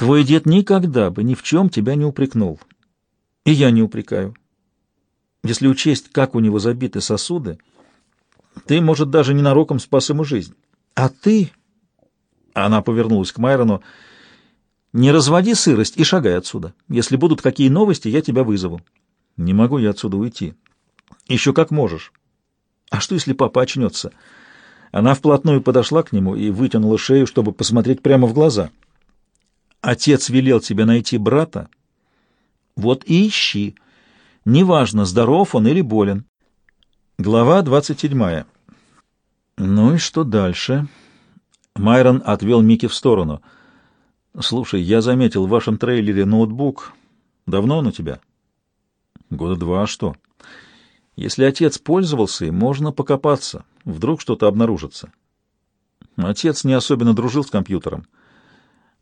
Твой дед никогда бы ни в чем тебя не упрекнул. И я не упрекаю. Если учесть, как у него забиты сосуды, ты, может, даже ненароком спас ему жизнь. А ты...» Она повернулась к Майрону. «Не разводи сырость и шагай отсюда. Если будут какие новости, я тебя вызову». «Не могу я отсюда уйти». «Еще как можешь». «А что, если папа очнется?» Она вплотную подошла к нему и вытянула шею, чтобы посмотреть прямо в глаза. «Отец велел тебе найти брата? Вот и ищи. Неважно, здоров он или болен». Глава двадцать седьмая. «Ну и что дальше?» Майрон отвел Микки в сторону. «Слушай, я заметил в вашем трейлере ноутбук. Давно он у тебя?» «Года два, а что?» «Если отец пользовался можно покопаться. Вдруг что-то обнаружится». Отец не особенно дружил с компьютером.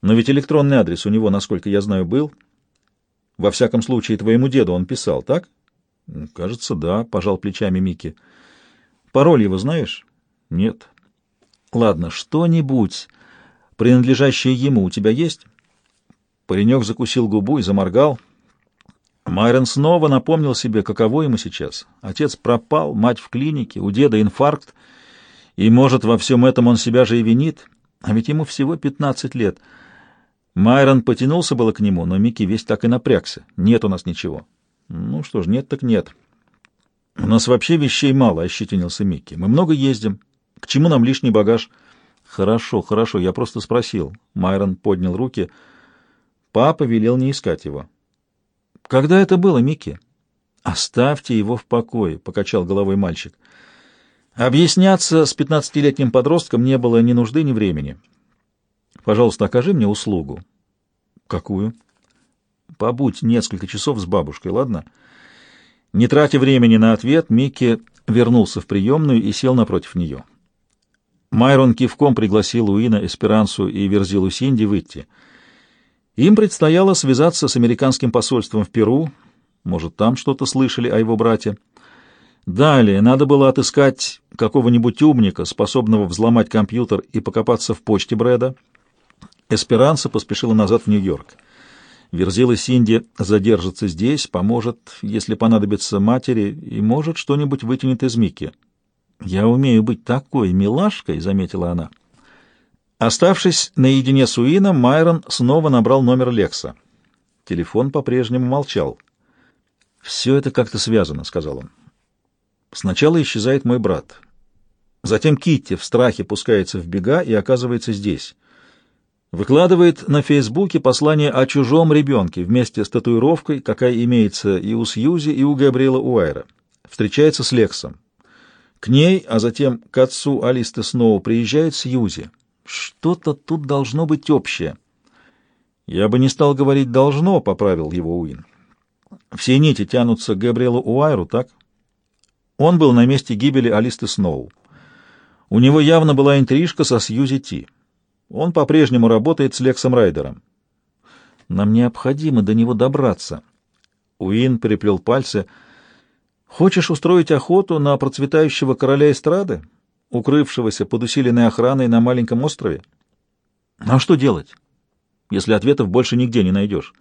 Но ведь электронный адрес у него, насколько я знаю, был. Во всяком случае, твоему деду он писал, так? Кажется, да, пожал плечами Микки. Пароль его знаешь? Нет. Ладно, что-нибудь, принадлежащее ему, у тебя есть? Паренек закусил губу и заморгал. Майрон снова напомнил себе, каково ему сейчас. Отец пропал, мать в клинике, у деда инфаркт, и, может, во всем этом он себя же и винит, а ведь ему всего пятнадцать лет. Майрон потянулся было к нему, но Микки весь так и напрягся. Нет у нас ничего. Ну что ж, нет так нет. У нас вообще вещей мало, ощетинился Микки. Мы много ездим. К чему нам лишний багаж? Хорошо, хорошо, я просто спросил. Майрон поднял руки. Папа велел не искать его. Когда это было, Микки? Оставьте его в покое, покачал головой мальчик. Объясняться с пятнадцатилетним подростком не было ни нужды, ни времени. Пожалуйста, окажи мне услугу. Какую? Побудь несколько часов с бабушкой, ладно? Не тратя времени на ответ, Микки вернулся в приемную и сел напротив нее. Майрон кивком пригласил Уина, Эсперансу и Верзилу Синди выйти. Им предстояло связаться с американским посольством в Перу, может, там что-то слышали о его брате. Далее надо было отыскать какого-нибудь умника, способного взломать компьютер и покопаться в почте Брэда. Эсперанса поспешила назад в Нью-Йорк. Верзила Синди задержится здесь, поможет, если понадобится матери, и, может, что-нибудь вытянет из Микки. «Я умею быть такой милашкой», — заметила она. Оставшись наедине с Уином, Майрон снова набрал номер Лекса. Телефон по-прежнему молчал. «Все это как-то связано», — сказал он. «Сначала исчезает мой брат. Затем Китти в страхе пускается в бега и оказывается здесь. Выкладывает на Фейсбуке послание о чужом ребенке вместе с татуировкой, какая имеется и у Сьюзи, и у Габриэла Уайра. Встречается с Лексом. К ней, а затем к отцу Алисты Сноу приезжает Сьюзи. Что-то тут должно быть общее. Я бы не стал говорить «должно», — поправил его Уин. Все нити тянутся к Габриэлу Уайру, так? Он был на месте гибели Алисты Сноу. У него явно была интрижка со Сьюзи Ти. Он по-прежнему работает с Лексом Райдером. Нам необходимо до него добраться. Уин переплел пальцы — Хочешь устроить охоту на процветающего короля эстрады, укрывшегося под усиленной охраной на маленьком острове? А что делать, если ответов больше нигде не найдешь?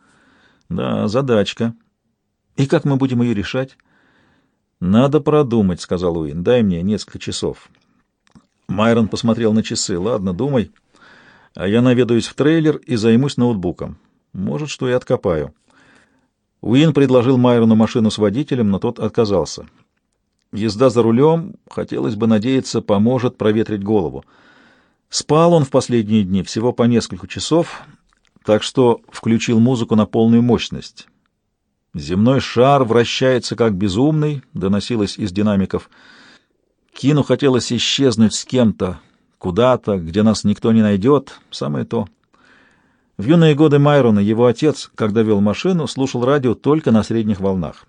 Да, задачка. И как мы будем ее решать? Надо продумать, — сказал Уин. Дай мне несколько часов. Майрон посмотрел на часы. Ладно, думай. А я наведаюсь в трейлер и займусь ноутбуком. Может, что и откопаю. Уин предложил Майрону машину с водителем, но тот отказался. Езда за рулем, хотелось бы надеяться, поможет проветрить голову. Спал он в последние дни всего по несколько часов, так что включил музыку на полную мощность. Земной шар вращается как безумный, доносилось из динамиков. Кину хотелось исчезнуть с кем-то, куда-то, где нас никто не найдет, самое то. В юные годы Майрона его отец, когда вел машину, слушал радио только на средних волнах.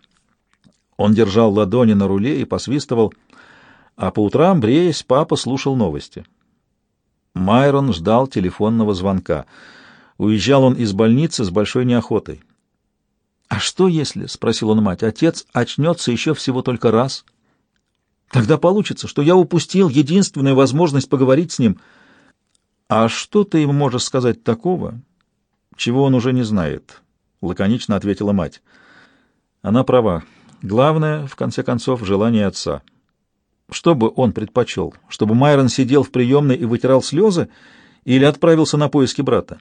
Он держал ладони на руле и посвистывал, а по утрам, бреясь, папа слушал новости. Майрон ждал телефонного звонка. Уезжал он из больницы с большой неохотой. «А что если, — спросил он мать, — отец очнется еще всего только раз? Тогда получится, что я упустил единственную возможность поговорить с ним. А что ты ему можешь сказать такого, чего он уже не знает, — лаконично ответила мать. Она права. Главное, в конце концов, желание отца. Что бы он предпочел? Чтобы Майрон сидел в приемной и вытирал слезы или отправился на поиски брата?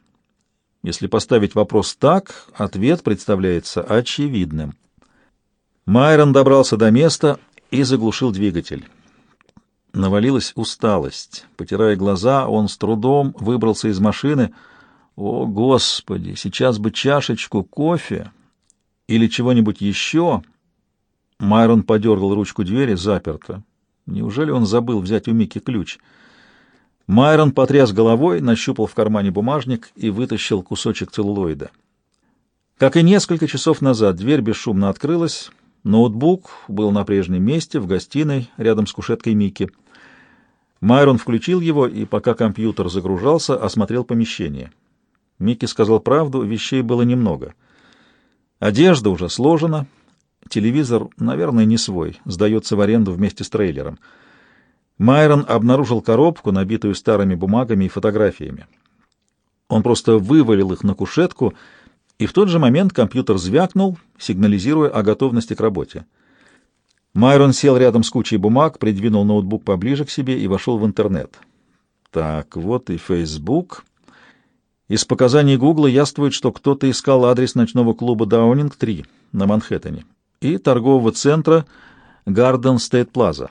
Если поставить вопрос так, ответ представляется очевидным. Майрон добрался до места и заглушил двигатель. Навалилась усталость. Потирая глаза, он с трудом выбрался из машины. О, Господи, сейчас бы чашечку кофе или чего-нибудь еще. Майрон подергал ручку двери, заперто. Неужели он забыл взять у Мики ключ? Майрон потряс головой, нащупал в кармане бумажник и вытащил кусочек целлулоида. Как и несколько часов назад, дверь бесшумно открылась. Ноутбук был на прежнем месте, в гостиной, рядом с кушеткой Мики. Майрон включил его и, пока компьютер загружался, осмотрел помещение. Микки сказал правду, вещей было немного. Одежда уже сложена, телевизор, наверное, не свой, сдается в аренду вместе с трейлером. Майрон обнаружил коробку, набитую старыми бумагами и фотографиями. Он просто вывалил их на кушетку, и в тот же момент компьютер звякнул, сигнализируя о готовности к работе. Майрон сел рядом с кучей бумаг, придвинул ноутбук поближе к себе и вошел в интернет. Так, вот и Facebook. Из показаний Гугла яствует, что кто-то искал адрес ночного клуба Даунинг-3 на Манхэттене и торгового центра Гарден Стейт Плаза.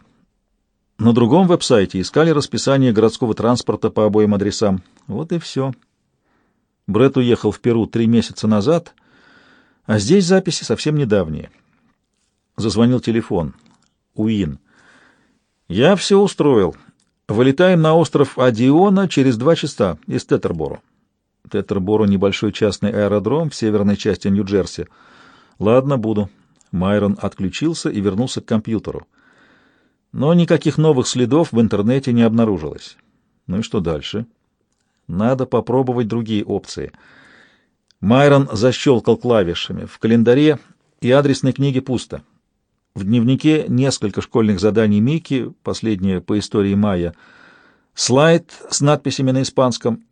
На другом веб-сайте искали расписание городского транспорта по обоим адресам. Вот и все. Брэд уехал в Перу три месяца назад, а здесь записи совсем недавние. Зазвонил телефон. Уин. «Я все устроил. Вылетаем на остров Адиона через два часа из Тетерборо. Тетерборо — небольшой частный аэродром в северной части Нью-Джерси. Ладно, буду». Майрон отключился и вернулся к компьютеру. Но никаких новых следов в интернете не обнаружилось. Ну и что дальше? Надо попробовать другие опции. Майрон защелкал клавишами. В календаре и адресной книге пусто. В дневнике несколько школьных заданий Мики, последнее по истории Майя. Слайд с надписями на испанском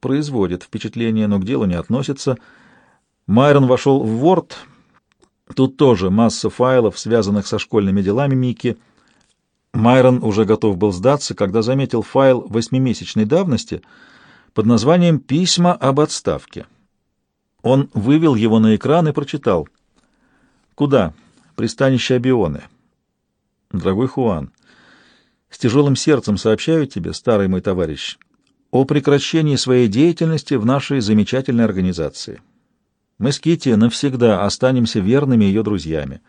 производит впечатление, но к делу не относится. Майрон вошел в Word. Тут тоже масса файлов, связанных со школьными делами Мики — Майрон уже готов был сдаться, когда заметил файл восьмимесячной давности под названием «Письма об отставке». Он вывел его на экран и прочитал. «Куда? Пристанище Абионы». «Дорогой Хуан, с тяжелым сердцем сообщаю тебе, старый мой товарищ, о прекращении своей деятельности в нашей замечательной организации. Мы с Кити навсегда останемся верными ее друзьями».